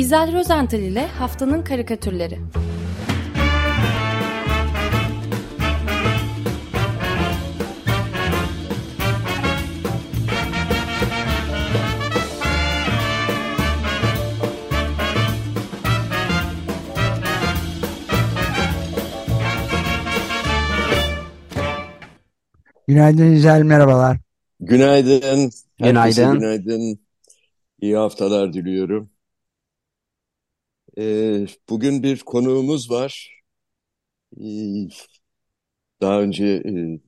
İzel Rozental ile Haftanın Karikatürleri Günaydın İzel, merhabalar. Günaydın. Herkese Günaydın. günaydın. İyi haftalar diliyorum. Ee, bugün bir konuğumuz var. Ee, daha önce e,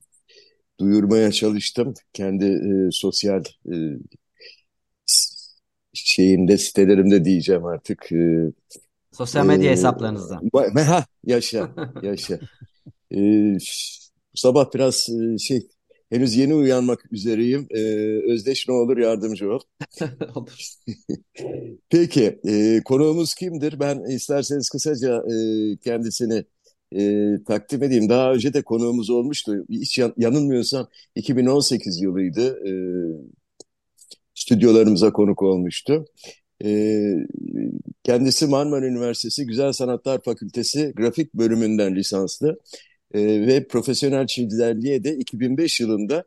duyurmaya çalıştım. Kendi e, sosyal e, şeyimde, sitelerimde diyeceğim artık. Ee, Sosyal medya e, hesaplarınızda. ha, yaşa, yaşa. Ee, bu sabah biraz e, şey, henüz yeni uyanmak üzereyim. Ee, Özdeş ne olur yardımcı ol. Olur. Peki, e, konuğumuz kimdir? Ben isterseniz kısaca e, kendisini e, takdim edeyim. Daha önce de konuğumuz olmuştu. Hiç yan- yanılmıyorsam 2018 yılıydı. E, stüdyolarımıza konuk olmuştu. E, kendisi Marmara Üniversitesi Güzel Sanatlar Fakültesi Grafik Bölümünden lisanslı E, ve profesyonel çizerliğe de 2005 yılında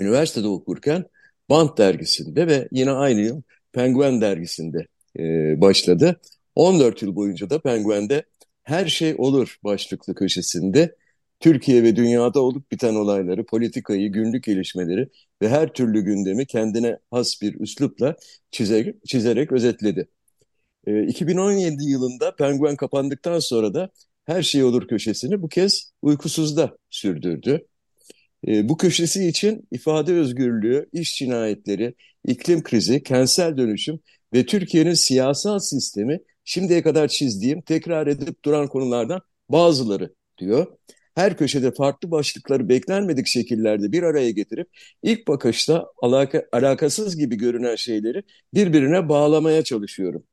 üniversitede okurken Bant dergisinde ve yine aynı yıl Penguen dergisinde e, başladı. 14 yıl boyunca da Penguen'de Her Şey Olur başlıklı köşesinde Türkiye ve dünyada olup biten olayları, politikayı, günlük gelişmeleri ve her türlü gündemi kendine has bir üslupla çizerek, çizerek özetledi. E, 2017 yılında Penguen kapandıktan sonra da Her Şey Olur köşesini bu kez uykusuzda sürdürdü. E, bu köşesi için ifade özgürlüğü, iş cinayetleri, iklim krizi, kentsel dönüşüm ve Türkiye'nin siyasal sistemi şimdiye kadar çizdiğim, tekrar edip duran konulardan bazıları diyor. Her köşede farklı başlıkları beklenmedik şekillerde bir araya getirip ilk bakışta alaka, alakasız gibi görünen şeyleri birbirine bağlamaya çalışıyorum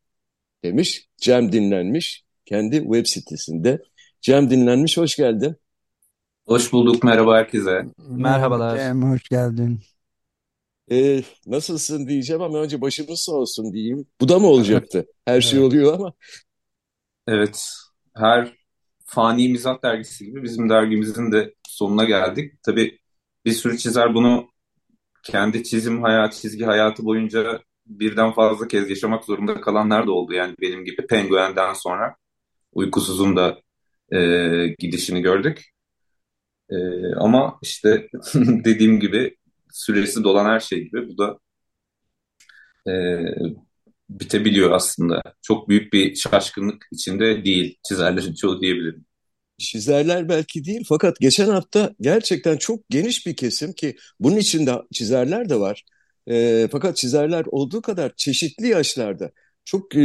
demiş. Cem Dinlenmiş kendi web sitesinde. Cem Dinlenmiş hoş geldin. Hoş bulduk, merhaba herkese. Merhabalar. Cem, hoş geldin. Ee, nasılsın diyeceğim ama önce başımız sağ olsun diyeyim. Bu da mı olacaktı? Her şey Evet. oluyor ama. Evet, her Fani Mizah dergisi gibi bizim dergimizin de sonuna geldik. Tabii bir sürü çizer bunu kendi çizim hayatı, çizgi hayatı boyunca birden fazla kez yaşamak zorunda kalanlar da oldu. Yani benim gibi Penguen'den sonra Uykusuz'un da e, gidişini gördük. E, ama işte dediğim gibi süresi dolan her şey gibi bu da e, bitebiliyor aslında. Çok büyük bir şaşkınlık içinde değil çizerlerin çoğu diyebilirim. Çizerler belki değil fakat geçen hafta gerçekten çok geniş bir kesim ki bunun içinde çizerler de var. Ee, fakat çizerler olduğu kadar çeşitli yaşlarda çok e,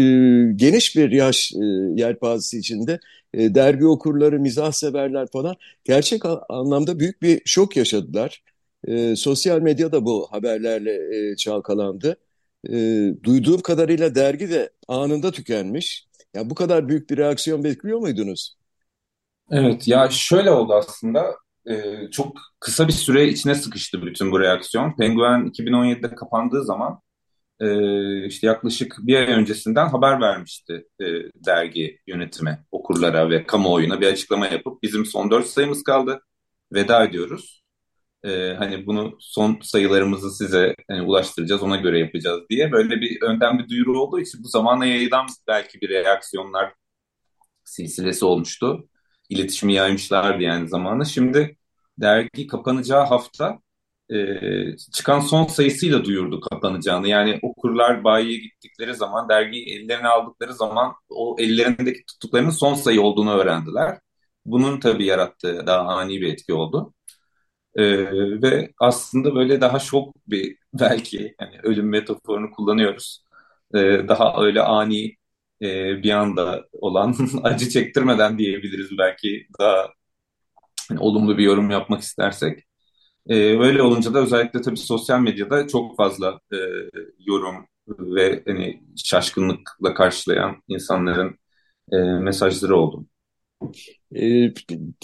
geniş bir yaş e, yelpazesi içinde e, dergi okurları, mizah severler falan gerçek anlamda büyük bir şok yaşadılar. E, sosyal medya da bu haberlerle e, çalkalandı. E, duyduğum kadarıyla dergi de anında tükenmiş. Ya bu kadar büyük bir reaksiyon bekliyor muydunuz? Evet ya şöyle oldu aslında e, çok kısa bir süre içine sıkıştı bütün bu reaksiyon. Penguen 2017'de kapandığı zaman e, işte yaklaşık bir ay öncesinden haber vermişti e, dergi yönetime, okurlara ve kamuoyuna bir açıklama yapıp bizim son dört sayımız kaldı. Veda ediyoruz. E, hani bunu son sayılarımızı size hani, ulaştıracağız ona göre yapacağız diye böyle bir önden bir duyuru olduğu için bu zamana yayılan belki bir reaksiyonlar silsilesi olmuştu. İletişimi yaymışlardı yani zamanı. Şimdi dergi kapanacağı hafta e, çıkan son sayısıyla duyurdu kapanacağını. Yani okurlar bayiye gittikleri zaman, dergiyi ellerine aldıkları zaman o ellerindeki tuttuklarının son sayı olduğunu öğrendiler. Bunun tabii yarattığı daha ani bir etki oldu. E, ve aslında böyle daha şok bir belki yani ölüm metaforunu kullanıyoruz. E, daha öyle ani e, bir anda olan acı çektirmeden diyebiliriz belki daha hani, olumlu bir yorum yapmak istersek. E, böyle olunca da özellikle tabii sosyal medyada çok fazla e, yorum ve hani şaşkınlıkla karşılayan insanların e, mesajları oldu. Ee,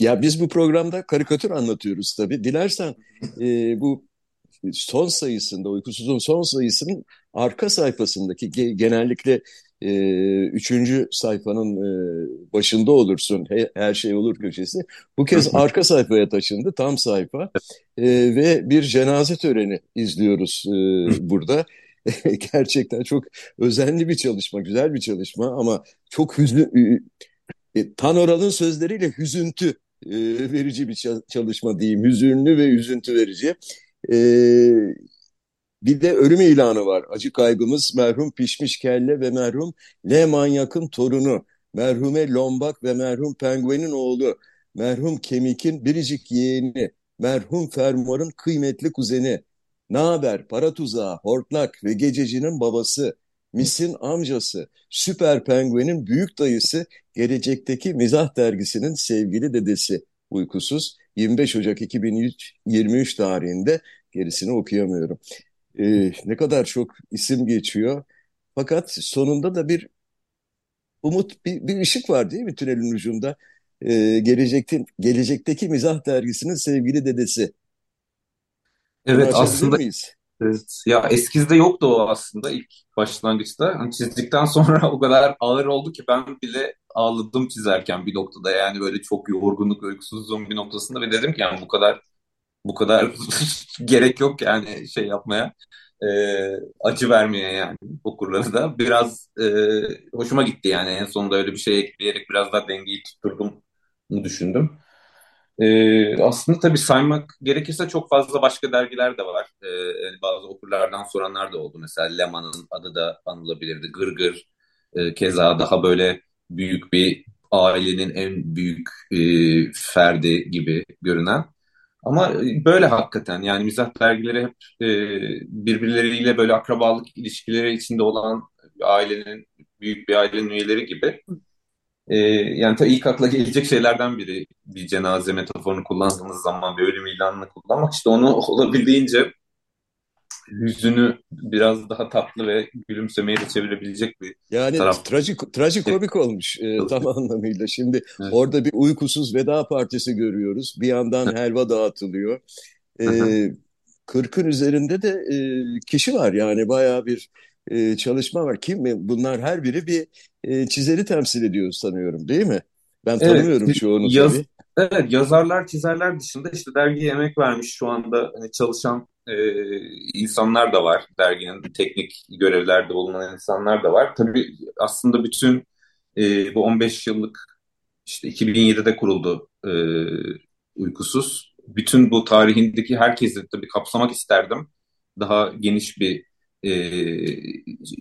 ya biz bu programda karikatür anlatıyoruz tabii. Dilersen e, bu son sayısında, Uykusuz'un son sayısının arka sayfasındaki ge- genellikle e, üçüncü sayfanın e, başında olursun. He, her şey olur köşesi. Bu kez arka sayfaya taşındı. Tam sayfa. E, ve bir cenaze töreni izliyoruz e, burada. Gerçekten çok özenli bir çalışma, güzel bir çalışma ama çok hüzün... E, Tanoral'ın sözleriyle hüzüntü e, verici bir çalışma diyeyim. Hüzünlü ve üzüntü verici. E, bir de ölüm ilanı var. Acı kaygımız merhum Pişmiş Kelle ve merhum L. Manyak'ın torunu. Merhume Lombak ve merhum Penguen'in oğlu. Merhum Kemik'in biricik yeğeni. Merhum Fermuar'ın kıymetli kuzeni. Naber, para tuzağı, hortlak ve gececinin babası. Mis'in amcası, Süper Penguen'in büyük dayısı, gelecekteki Mizah dergisinin sevgili dedesi. Uykusuz 25 Ocak 2023 tarihinde gerisini okuyamıyorum e, ne kadar çok isim geçiyor. Fakat sonunda da bir umut, bir, bir ışık var değil mi tünelin ucunda? E, gelecekte, gelecekteki Mizah Dergisi'nin sevgili dedesi. Evet aslında miyiz? Evet. Ya eskizde yoktu o aslında ilk başlangıçta. Hani çizdikten sonra o kadar ağır oldu ki ben bile ağladım çizerken bir noktada. Yani böyle çok yorgunluk, uykusuzluğum bir noktasında ve dedim ki yani bu kadar bu kadar gerek yok yani şey yapmaya. E, acı vermeye yani okurları da. Biraz e, hoşuma gitti yani en sonunda öyle bir şey ekleyerek biraz daha dengeyi tutturdum mu düşündüm. E, aslında tabii saymak gerekirse çok fazla başka dergiler de var. E, bazı okurlardan soranlar da oldu. Mesela Leman'ın adı da anılabilirdi. Gırgır e, keza daha böyle büyük bir ailenin en büyük e, ferdi gibi görünen. Ama böyle hakikaten yani mizah dergileri hep e, birbirleriyle böyle akrabalık ilişkileri içinde olan ailenin, büyük bir ailenin üyeleri gibi. E, yani tabii ilk akla gelecek şeylerden biri bir cenaze metaforunu kullandığımız zaman bir ölüm ilanını kullanmak. işte onu olabildiğince yüzünü biraz daha tatlı ve gülümsemeye de çevirebilecek bir yani taraf. trajik trajikomik olmuş e, tam anlamıyla. Şimdi evet. orada bir uykusuz veda partisi görüyoruz. Bir yandan helva dağıtılıyor. E, kırkın üzerinde de e, kişi var yani bayağı bir e, çalışma var. Kim mi? Bunlar her biri bir e, çizeri temsil ediyor sanıyorum değil mi? Ben tanımıyorum evet, çoğunu yaz, tabii. Evet, yazarlar, çizerler dışında işte dergiye emek vermiş şu anda hani çalışan e, insanlar da var. Derginin teknik görevlerde bulunan insanlar da var. Tabii aslında bütün e, bu 15 yıllık işte 2007'de kuruldu e, Uykusuz. Bütün bu tarihindeki herkesi tabii kapsamak isterdim. Daha geniş bir e,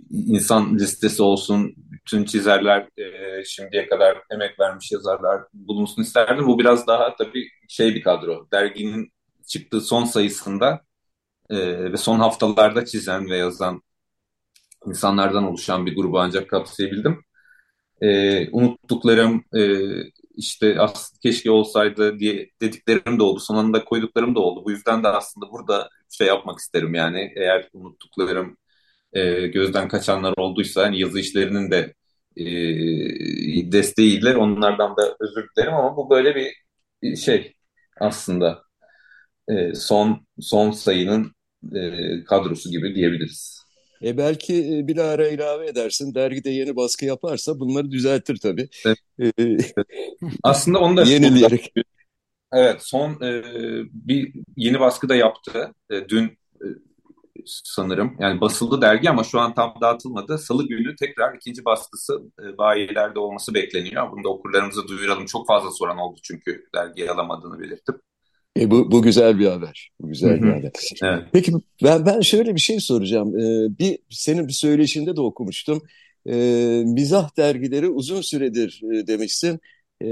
insan listesi olsun, bütün çizerler e, şimdiye kadar emek vermiş yazarlar bulunsun isterdim. Bu biraz daha tabii şey bir kadro. Derginin çıktığı son sayısında e, ve son haftalarda çizen ve yazan insanlardan oluşan bir grubu ancak kapsayabildim. E, unuttuklarım e, işte aslında keşke olsaydı diye dediklerim de oldu. Son anda koyduklarım da oldu. Bu yüzden de aslında burada şey yapmak isterim yani eğer unuttuklarım e, gözden kaçanlar olduysa hani yazı işlerinin de e, desteğiyle onlardan da özür dilerim ama bu böyle bir şey aslında e, son son sayının e, kadrosu gibi diyebiliriz. E belki e, bir ara ilave edersin. Dergide yeni baskı yaparsa bunları düzeltir tabii. Evet. E, Aslında onu da yenileyerek. Evet, son e, bir yeni baskı da yaptı. E, dün e, sanırım. Yani basıldı dergi ama şu an tam dağıtılmadı. Salı günü tekrar ikinci baskısı e, bayilerde olması bekleniyor. Bunu da okurlarımıza duyuralım. Çok fazla soran oldu çünkü dergiyi alamadığını belirtip. E bu, bu güzel bir haber. Bu güzel bir haber. Evet. Peki ben ben şöyle bir şey soracağım. Ee, bir senin bir söyleşinde de okumuştum. Ee, mizah dergileri uzun süredir e, demişsin. Ee,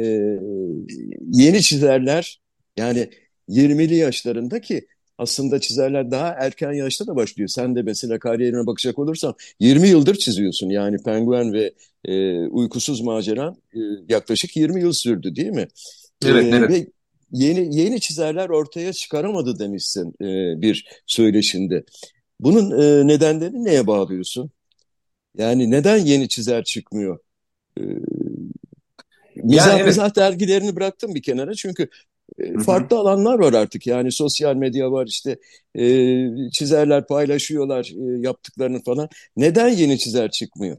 yeni çizerler yani 20'li yaşlarında ki aslında çizerler daha erken yaşta da başlıyor. Sen de mesela kariyerine bakacak olursan 20 yıldır çiziyorsun. Yani Penguen ve e, Uykusuz Macera e, yaklaşık 20 yıl sürdü değil mi? Evet, ee, evet. Ve yeni yeni çizerler ortaya çıkaramadı demişsin e, bir söyleşinde. Bunun e, nedenlerini neye bağlıyorsun? Yani neden yeni çizer çıkmıyor? E, mizah, yani evet. mizah dergilerini bıraktım bir kenara çünkü e, farklı alanlar var artık. Yani sosyal medya var işte e, çizerler paylaşıyorlar e, yaptıklarını falan. Neden yeni çizer çıkmıyor?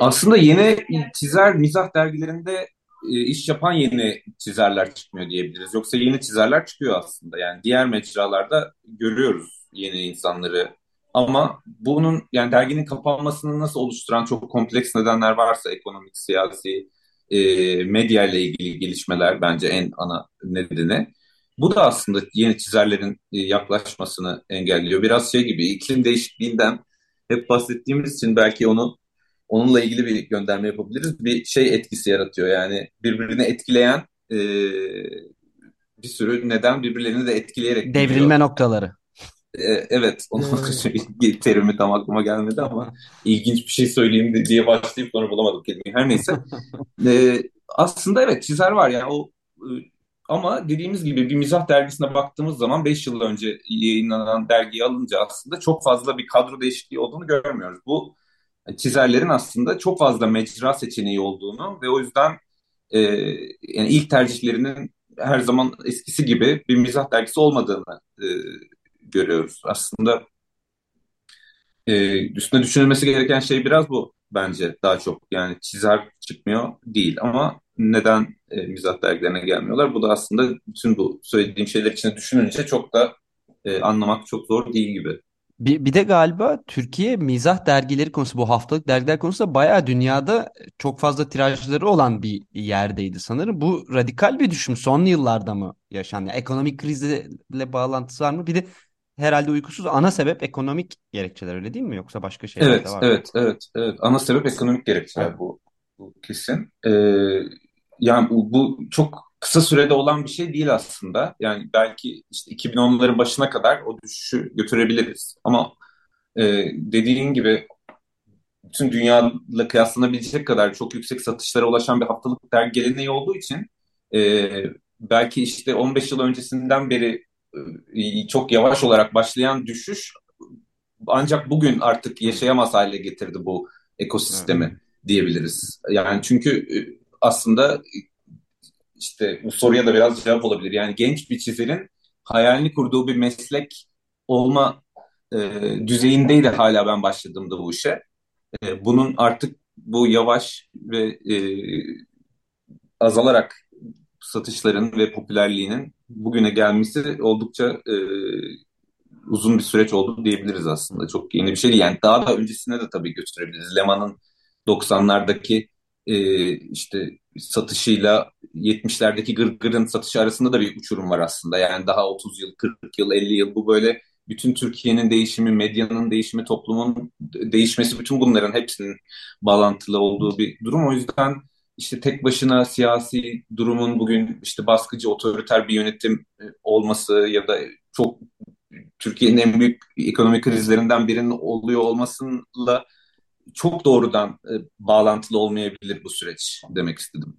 Aslında yeni çizer mizah dergilerinde e, iş yapan yeni çizerler çıkmıyor diyebiliriz. Yoksa yeni çizerler çıkıyor aslında. Yani diğer mecralarda görüyoruz yeni insanları. Ama bunun yani derginin kapanmasını nasıl oluşturan çok kompleks nedenler varsa ekonomik, siyasi, e, medya ile ilgili gelişmeler bence en ana nedeni. Bu da aslında yeni çizerlerin e, yaklaşmasını engelliyor. Biraz şey gibi iklim değişikliğinden hep bahsettiğimiz için belki onu onunla ilgili bir gönderme yapabiliriz. Bir şey etkisi yaratıyor yani birbirini etkileyen e, bir sürü neden birbirlerini de etkileyerek Devrilme gidiyor. noktaları. E, evet, onun hmm. terimi tam aklıma gelmedi ama ilginç bir şey söyleyeyim diye başlayıp sonra bulamadım kelimeyi. Her neyse. e, aslında evet çizer var yani o e, ama dediğimiz gibi bir mizah dergisine baktığımız zaman 5 yıl önce yayınlanan dergiyi alınca aslında çok fazla bir kadro değişikliği olduğunu görmüyoruz. Bu çizerlerin aslında çok fazla mecra seçeneği olduğunu ve o yüzden e, yani ilk tercihlerinin her zaman eskisi gibi bir mizah dergisi olmadığını e, görüyoruz. Aslında e, üstüne düşünülmesi gereken şey biraz bu bence daha çok. Yani çizer çıkmıyor değil ama neden e, mizah dergilerine gelmiyorlar? Bu da aslında bütün bu söylediğim şeyler içine düşününce çok da e, anlamak çok zor değil gibi. Bir, bir de galiba Türkiye mizah dergileri konusu bu haftalık dergiler konusunda bayağı dünyada çok fazla tirajları olan bir yerdeydi sanırım. Bu radikal bir düşüm son yıllarda mı yaşandı? Yani ekonomik krizle bağlantısı var mı? Bir de herhalde uykusuz ana sebep ekonomik gerekçeler öyle değil mi? Yoksa başka şeyler evet, de var Evet, mı? evet, evet. Ana sebep ekonomik gerekçeler bu, bu kesin. Ee, yani bu, bu çok kısa sürede olan bir şey değil aslında. Yani belki işte 2010'ların başına kadar o düşüşü götürebiliriz. Ama e, dediğin gibi bütün dünyayla kıyaslanabilecek kadar çok yüksek satışlara ulaşan bir haftalık dergi geleneği olduğu için e, belki işte 15 yıl öncesinden beri e, çok yavaş olarak başlayan düşüş ancak bugün artık yaşayamaz hale getirdi bu ekosistemi evet. diyebiliriz. Yani çünkü e, aslında işte bu soruya da biraz cevap olabilir. Yani genç bir çizerin hayalini kurduğu bir meslek olma e, düzeyindeydi hala ben başladığımda bu işe. E, bunun artık bu yavaş ve e, azalarak satışların ve popülerliğinin bugüne gelmesi oldukça e, uzun bir süreç oldu diyebiliriz aslında. Çok yeni bir şey değil. Yani daha da öncesine de tabii götürebiliriz. Leman'ın 90'lardaki e, işte satışıyla 70'lerdeki gırgırın satışı arasında da bir uçurum var aslında. Yani daha 30 yıl, 40 yıl, 50 yıl bu böyle bütün Türkiye'nin değişimi, medyanın değişimi, toplumun değişmesi bütün bunların hepsinin bağlantılı olduğu bir durum. O yüzden işte tek başına siyasi durumun bugün işte baskıcı, otoriter bir yönetim e, olması ya da çok Türkiye'nin en büyük ekonomik krizlerinden birinin oluyor olmasıyla çok doğrudan e, bağlantılı olmayabilir bu süreç demek istedim.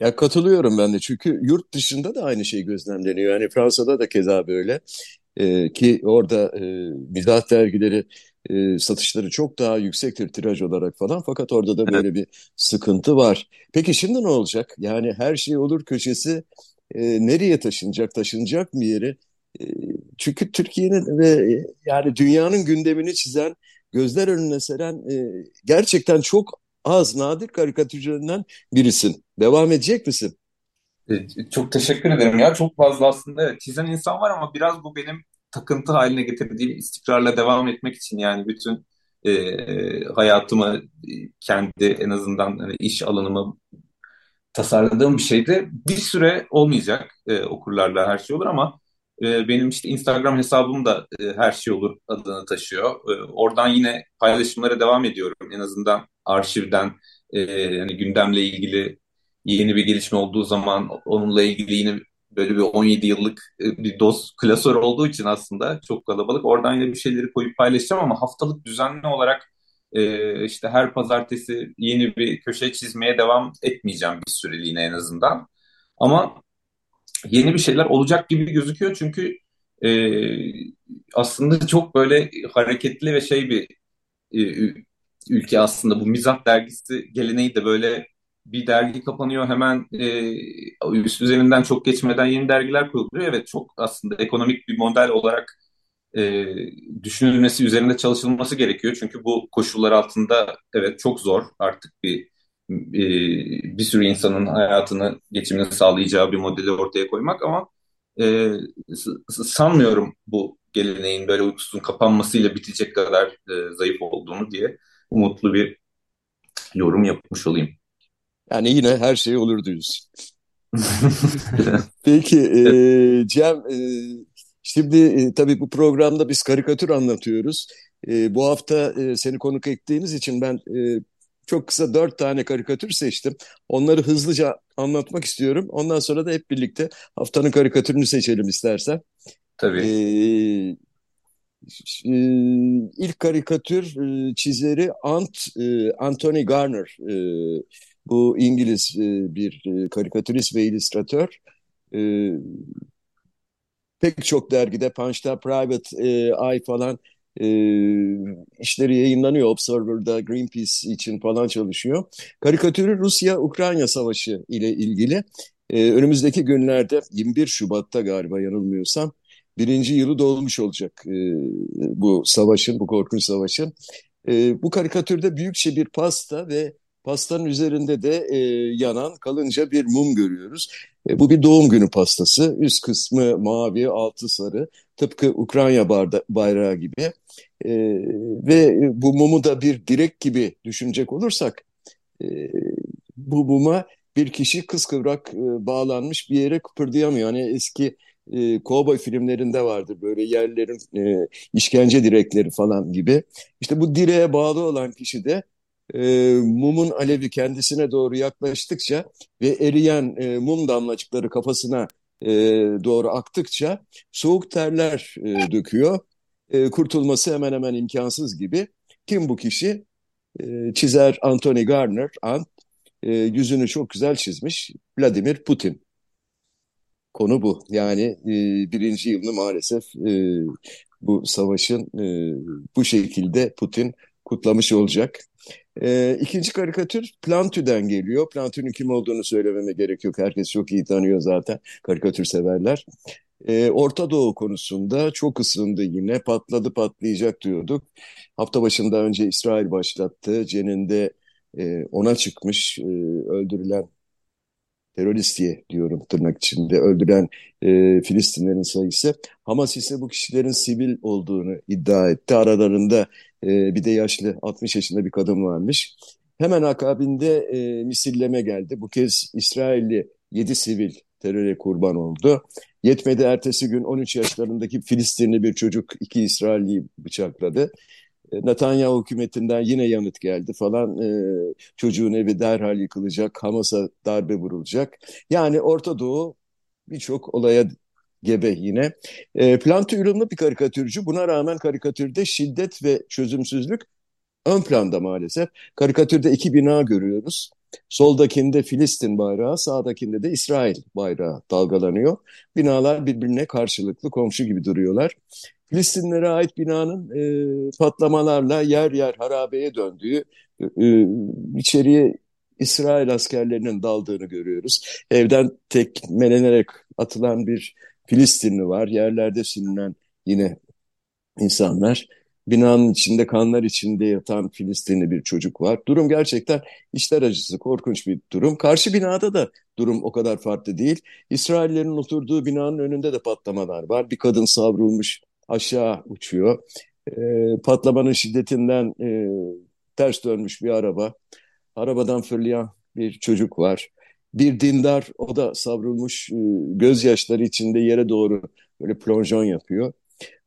Ya katılıyorum ben de çünkü yurt dışında da aynı şey gözlemleniyor. Yani Fransa'da da keza böyle ee, ki orada e, mizah dergileri e, satışları çok daha yüksektir tiraj olarak falan fakat orada da böyle bir sıkıntı var. Peki şimdi ne olacak? Yani her şey olur köşesi e, nereye taşınacak? Taşınacak mı yeri? E, çünkü Türkiye'nin ve yani dünyanın gündemini çizen gözler önüne seren e, gerçekten çok az nadir karikatürcülerinden birisin. Devam edecek misin? E, çok teşekkür ederim ya. Çok fazla aslında evet, çizen insan var ama biraz bu benim takıntı haline getirdiğim istikrarla devam etmek için yani bütün e, hayatımı kendi en azından hani iş alanımı tasarladığım bir şeydi. Bir süre olmayacak e, okurlarla her şey olur ama e, benim işte Instagram hesabım da e, her şey olur adını taşıyor. E, oradan yine paylaşımlara devam ediyorum. En azından arşivden e, yani gündemle ilgili yeni bir gelişme olduğu zaman onunla ilgili yine böyle bir 17 yıllık e, bir dost klasör olduğu için aslında çok kalabalık. Oradan yine bir şeyleri koyup paylaşacağım ama haftalık düzenli olarak e, işte her pazartesi yeni bir köşe çizmeye devam etmeyeceğim bir süreliğine en azından. Ama yeni bir şeyler olacak gibi gözüküyor çünkü e, aslında çok böyle hareketli ve şey bir e, ülke aslında bu mizah dergisi geleneği de böyle bir dergi kapanıyor hemen e, üst üzerinden çok geçmeden yeni dergiler kuruluyor. Evet çok aslında ekonomik bir model olarak e, düşünülmesi, üzerinde çalışılması gerekiyor. Çünkü bu koşullar altında evet çok zor artık bir bir sürü insanın hayatını, geçimini sağlayacağı bir modeli ortaya koymak ama e, sanmıyorum bu geleneğin böyle uykusunun kapanmasıyla bitecek kadar e, zayıf olduğunu diye umutlu bir yorum yapmış olayım. Yani yine her şey olur diyoruz. Peki e, Cem, e, şimdi e, tabii bu programda biz karikatür anlatıyoruz. E, bu hafta e, seni konuk ettiğimiz için ben e, çok kısa dört tane karikatür seçtim. Onları hızlıca anlatmak istiyorum. Ondan sonra da hep birlikte haftanın karikatürünü seçelim istersen. Tabii. Ee, ilk karikatür e, çizeri Ant, e, Anthony Garner. E, bu İngiliz bir karikatürist ve illüstratör. Pek çok dergide Punch'ta, Private Eye falan e, işleri yayınlanıyor. Observer'da Greenpeace için falan çalışıyor. Karikatürü Rusya-Ukrayna Savaşı ile ilgili. E, önümüzdeki günlerde 21 Şubat'ta galiba yanılmıyorsam birinci yılı dolmuş olacak e, bu savaşın, bu korkunç savaşın. E, bu karikatürde büyükçe bir pasta ve pastanın üzerinde de e, yanan kalınca bir mum görüyoruz. E, bu bir doğum günü pastası. Üst kısmı mavi, altı sarı. Tıpkı Ukrayna bayrağı gibi. E, ve bu mumu da bir direk gibi düşünecek olursak e, bu muma bir kişi kıskıvrak e, bağlanmış bir yere kıpırdayamıyor. Yani eski e, kovboy filmlerinde vardır böyle yerlerin e, işkence direkleri falan gibi. İşte bu direğe bağlı olan kişi de e, mumun alevi kendisine doğru yaklaştıkça ve eriyen e, mum damlacıkları kafasına e, doğru aktıkça soğuk terler e, döküyor. E, kurtulması hemen hemen imkansız gibi. Kim bu kişi? E, çizer Anthony Garner, Ant, e, yüzünü çok güzel çizmiş. Vladimir Putin. Konu bu. Yani e, birinci yılını maalesef e, bu savaşın e, bu şekilde Putin kutlamış olacak. E, ikinci karikatür Plantü'den geliyor. Plantü'nün kim olduğunu söylememe gerek yok. Herkes çok iyi tanıyor zaten karikatür severler. E, Orta Doğu konusunda çok ısındı yine. Patladı patlayacak diyorduk. Hafta başında önce İsrail başlattı. Ceninde e, ona çıkmış e, öldürülen terörist diye diyorum tırnak içinde öldüren e, Filistinlerin sayısı. Hamas ise bu kişilerin sivil olduğunu iddia etti. Aralarında e, bir de yaşlı 60 yaşında bir kadın varmış. Hemen akabinde e, misilleme geldi. Bu kez İsrailli 7 sivil teröre kurban oldu. Yetmedi ertesi gün 13 yaşlarındaki Filistinli bir çocuk iki İsrailliyi bıçakladı. E, Netanyahu hükümetinden yine yanıt geldi falan. E, çocuğun evi derhal yıkılacak, Hamas'a darbe vurulacak. Yani Orta Doğu birçok olaya gebe yine. E, Plantı ürünlü bir karikatürcü. Buna rağmen karikatürde şiddet ve çözümsüzlük ön planda maalesef. Karikatürde iki bina görüyoruz. Soldakinde Filistin bayrağı, sağdakinde de İsrail bayrağı dalgalanıyor. Binalar birbirine karşılıklı komşu gibi duruyorlar. Filistinlere ait binanın e, patlamalarla yer yer harabeye döndüğü, e, içeriye İsrail askerlerinin daldığını görüyoruz. Evden tekmelenerek atılan bir Filistinli var. Yerlerde sürünen yine insanlar. Binanın içinde kanlar içinde yatan Filistinli bir çocuk var. Durum gerçekten işler acısı, korkunç bir durum. Karşı binada da durum o kadar farklı değil. İsraillerin oturduğu binanın önünde de patlamalar var. Bir kadın savrulmuş aşağı uçuyor. E, patlamanın şiddetinden e, ters dönmüş bir araba. Arabadan fırlayan bir çocuk var. Bir dindar o da savrulmuş e, gözyaşları içinde yere doğru böyle plonjon yapıyor.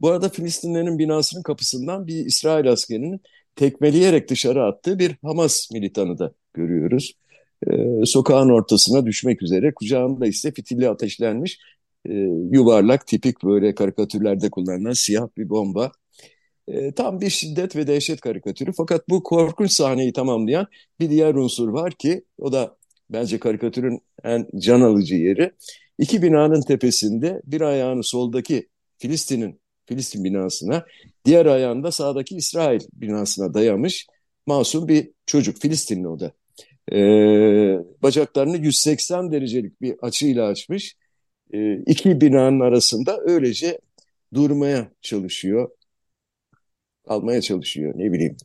Bu arada Filistinlerin binasının kapısından bir İsrail askerinin tekmeleyerek dışarı attığı bir Hamas militanı da görüyoruz. Ee, sokağın ortasına düşmek üzere kucağında ise fitili ateşlenmiş e, yuvarlak tipik böyle karikatürlerde kullanılan siyah bir bomba. E, tam bir şiddet ve dehşet karikatürü fakat bu korkunç sahneyi tamamlayan bir diğer unsur var ki o da bence karikatürün en can alıcı yeri. İki binanın tepesinde bir ayağını soldaki Filistin'in Filistin binasına, diğer ayağını sağdaki İsrail binasına dayamış masum bir çocuk, Filistinli o da. Ee, bacaklarını 180 derecelik bir açıyla açmış. Ee, iki binanın arasında öylece durmaya çalışıyor, almaya çalışıyor ne bileyim.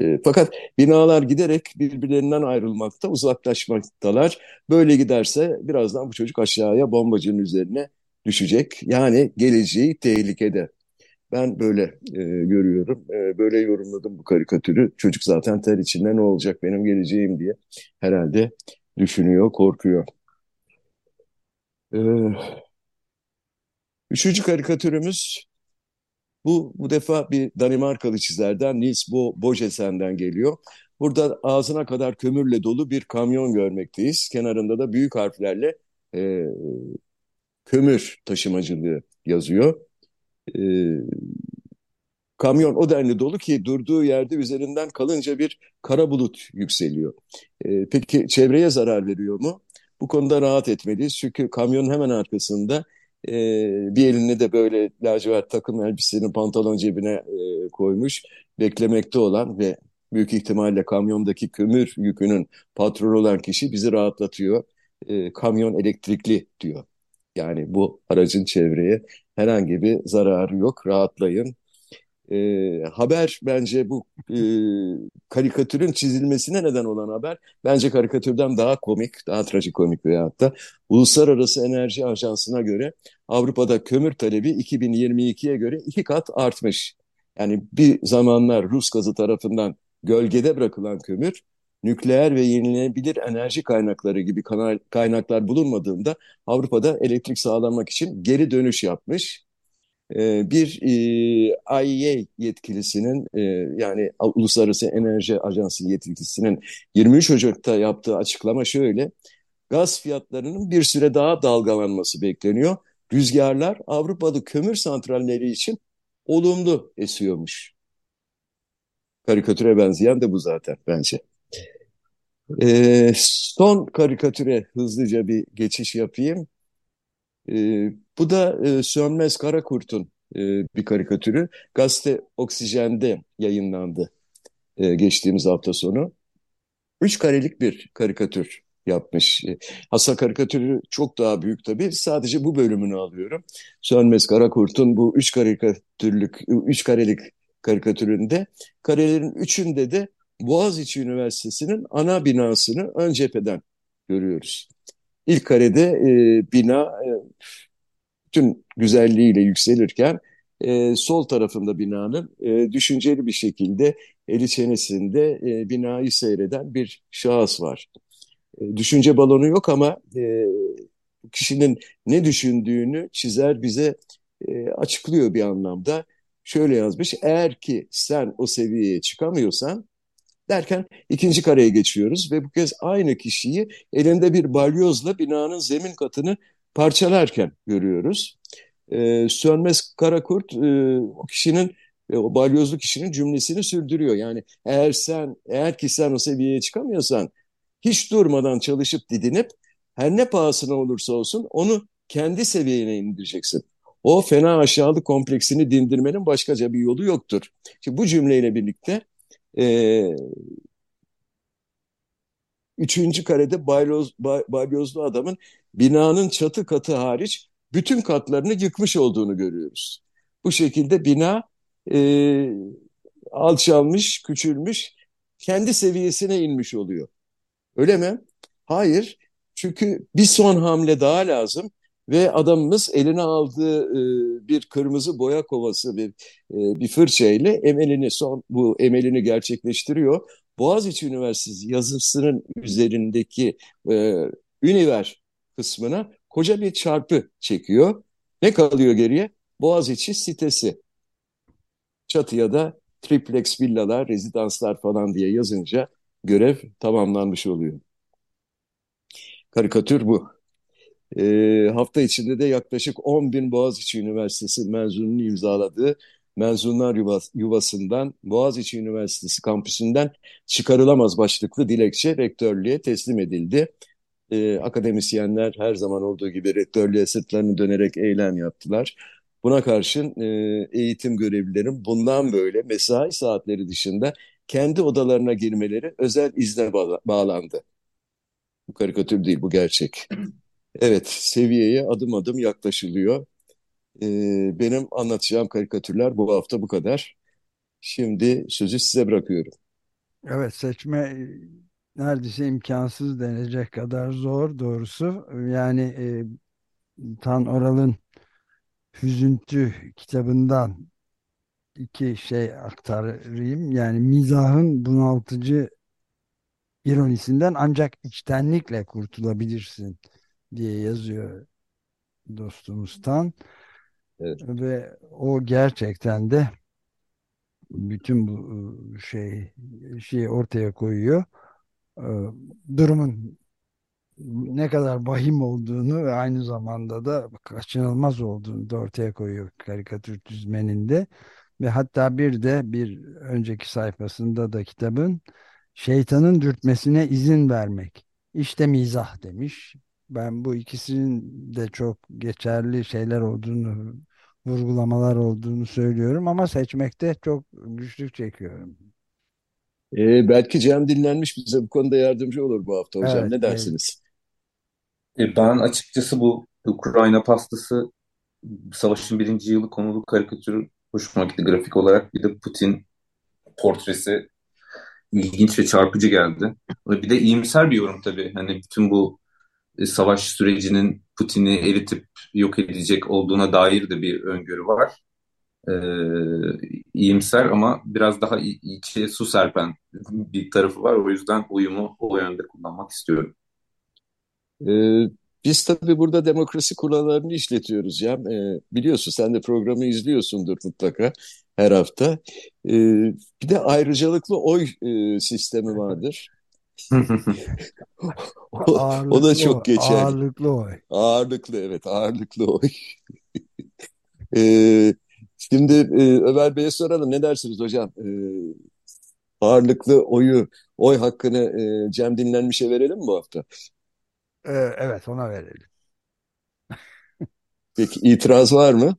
E, fakat binalar giderek birbirlerinden ayrılmakta, uzaklaşmaktalar. Böyle giderse birazdan bu çocuk aşağıya bombacının üzerine düşecek. Yani geleceği tehlikede. Ben böyle e, görüyorum, e, böyle yorumladım bu karikatürü. Çocuk zaten ter içinde ne olacak benim geleceğim diye herhalde düşünüyor, korkuyor. E, üçüncü karikatürümüz bu bu defa bir Danimarkalı çizerden Nils Bo Bojesen'den geliyor. Burada ağzına kadar kömürle dolu bir kamyon görmekteyiz. Kenarında da büyük harflerle e, kömür taşımacılığı yazıyor. E, kamyon o denli dolu ki durduğu yerde üzerinden kalınca bir kara bulut yükseliyor. E, peki çevreye zarar veriyor mu? Bu konuda rahat etmeliyiz. Çünkü kamyonun hemen arkasında e, bir elini de böyle lacivert takım elbisenin pantolon cebine e, koymuş. Beklemekte olan ve büyük ihtimalle kamyondaki kömür yükünün patronu olan kişi bizi rahatlatıyor. E, kamyon elektrikli diyor. Yani bu aracın çevreye herhangi bir zararı yok. Rahatlayın. E, haber bence bu e, karikatürün çizilmesine neden olan haber bence karikatürden daha komik, daha trajikomik veyahut da Uluslararası Enerji Ajansı'na göre Avrupa'da kömür talebi 2022'ye göre iki kat artmış. Yani bir zamanlar Rus gazı tarafından gölgede bırakılan kömür nükleer ve yenilenebilir enerji kaynakları gibi kaynaklar bulunmadığında Avrupa'da elektrik sağlamak için geri dönüş yapmış. Ee, bir IEA yetkilisinin e, yani Uluslararası Enerji Ajansı yetkilisinin 23 Ocak'ta yaptığı açıklama şöyle. Gaz fiyatlarının bir süre daha dalgalanması bekleniyor. Rüzgarlar Avrupa'da kömür santralleri için olumlu esiyormuş. Karikatüre benzeyen de bu zaten bence. Ee, son karikatüre hızlıca bir geçiş yapayım. Ee, bu da e, Sönmez Karakurt'un e, bir karikatürü. Gazete Oksijen'de yayınlandı e, geçtiğimiz hafta sonu. Üç karelik bir karikatür yapmış. E, Hasa karikatürü çok daha büyük tabii. Sadece bu bölümünü alıyorum. Sönmez Karakurt'un bu üç karikatürlük, üç karelik karikatüründe karelerin üçünde de Boğaziçi Üniversitesi'nin ana binasını ön cepheden görüyoruz. İlk karede e, bina e, bütün güzelliğiyle yükselirken e, sol tarafında binanın e, düşünceli bir şekilde eli çenesinde e, binayı seyreden bir şahıs var. E, düşünce balonu yok ama e, kişinin ne düşündüğünü çizer bize e, açıklıyor bir anlamda. Şöyle yazmış, eğer ki sen o seviyeye çıkamıyorsan derken ikinci kareye geçiyoruz ve bu kez aynı kişiyi elinde bir balyozla binanın zemin katını parçalarken görüyoruz. E, Sönmez Karakurt e, o kişinin e, o balyozlu kişinin cümlesini sürdürüyor. Yani eğer sen eğer ki sen o seviyeye çıkamıyorsan hiç durmadan çalışıp didinip her ne pahasına olursa olsun onu kendi seviyene indireceksin. O fena aşağılık kompleksini dindirmenin başkaca bir yolu yoktur. Şimdi bu cümleyle birlikte e, üçüncü karede balyoz, balyozlu adamın binanın çatı katı hariç bütün katlarını yıkmış olduğunu görüyoruz. Bu şekilde bina e, alçalmış, küçülmüş, kendi seviyesine inmiş oluyor. Öyle mi? Hayır. Çünkü bir son hamle daha lazım ve adamımız eline aldığı e, bir kırmızı boya kovası bir e, bir fırçayla emelini son bu emelini gerçekleştiriyor. Boğaziçi Üniversitesi yazısının üzerindeki e, Üniver kısmına koca bir çarpı çekiyor. Ne kalıyor geriye? Boğaziçi sitesi. Çatıya da triplex villalar, rezidanslar falan diye yazınca görev tamamlanmış oluyor. Karikatür bu. E, hafta içinde de yaklaşık 10 bin Boğaziçi Üniversitesi mezununu imzaladığı mezunlar yuvas, yuvasından Boğaziçi Üniversitesi kampüsünden çıkarılamaz başlıklı dilekçe rektörlüğe teslim edildi. E, akademisyenler her zaman olduğu gibi rektörlüğe sırtlarını dönerek eylem yaptılar. Buna karşın e, eğitim görevlilerin bundan böyle mesai saatleri dışında kendi odalarına girmeleri özel izne bağlandı. Bu karikatür değil, bu gerçek. Evet, seviyeye adım adım yaklaşılıyor. E, benim anlatacağım karikatürler bu hafta bu kadar. Şimdi sözü size bırakıyorum. Evet seçme neredeyse imkansız denecek kadar zor doğrusu. Yani e, Tan Oral'ın Hüzüntü kitabından iki şey aktarayım. Yani mizahın bunaltıcı ironisinden ancak içtenlikle kurtulabilirsin diye yazıyor dostumuz Tan. Evet. Ve o gerçekten de bütün bu e, şey şeyi ortaya koyuyor. Durumun ne kadar vahim olduğunu ve aynı zamanda da kaçınılmaz olduğunu da ortaya koyuyor karikatür çizmeninde. Ve hatta bir de bir önceki sayfasında da kitabın şeytanın dürtmesine izin vermek. İşte mizah demiş. Ben bu ikisinin de çok geçerli şeyler olduğunu, vurgulamalar olduğunu söylüyorum ama seçmekte çok güçlük çekiyorum. E, belki Cem dinlenmiş bize bu konuda yardımcı olur bu hafta hocam. Evet, Ne evet. dersiniz? E, ben açıkçası bu Ukrayna pastası savaşın birinci yılı konulu karikatürü hoşuma gitti grafik olarak. Bir de Putin portresi ilginç ve çarpıcı geldi. Bir de iyimser bir yorum tabii. Hani bütün bu savaş sürecinin Putin'i eritip yok edecek olduğuna dair de bir öngörü var. Ee, iyimser ama biraz daha içe su serpen bir tarafı var. O yüzden uyumu o yönde kullanmak istiyorum. Ee, biz tabii burada demokrasi kurallarını işletiyoruz Cem. Ee, biliyorsun sen de programı izliyorsundur mutlaka her hafta. Ee, bir de ayrıcalıklı oy e, sistemi vardır. O, o da çok geçerli. ağırlıklı oy. Ağırlıklı evet ağırlıklı oy. Ee, şimdi e, Ömer Bey'e soralım ne dersiniz hocam? Ee, ağırlıklı oyu oy hakkını e, Cem Dinlenmiş'e verelim mi bu hafta? Ee, evet ona verelim. Peki itiraz var mı?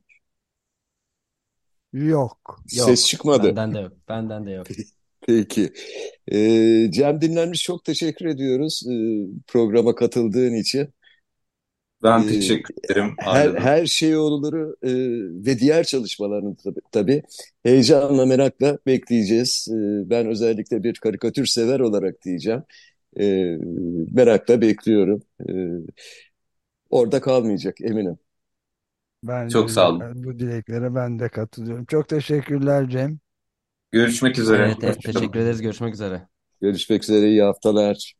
Yok. Ses Yok. çıkmadı. Benden de yok. Benden de yok. Peki. Ee, Cem Dinlenmiş çok teşekkür ediyoruz e, programa katıldığın için. Ben Ee, teşekkür ederim her her şey olurları e, ve diğer çalışmalarını tabii, tabii heyecanla merakla bekleyeceğiz. Ee, ben özellikle bir karikatür sever olarak diyeceğim. Ee, merakla bekliyorum. Ee, orada kalmayacak eminim. Ben Çok sağ olun. bu dileklere ben de katılıyorum. Çok teşekkürler Cem. Görüşmek üzere. Evet, evet. Hoşçakalın. Teşekkür ederiz. Görüşmek üzere. Görüşmek üzere iyi haftalar.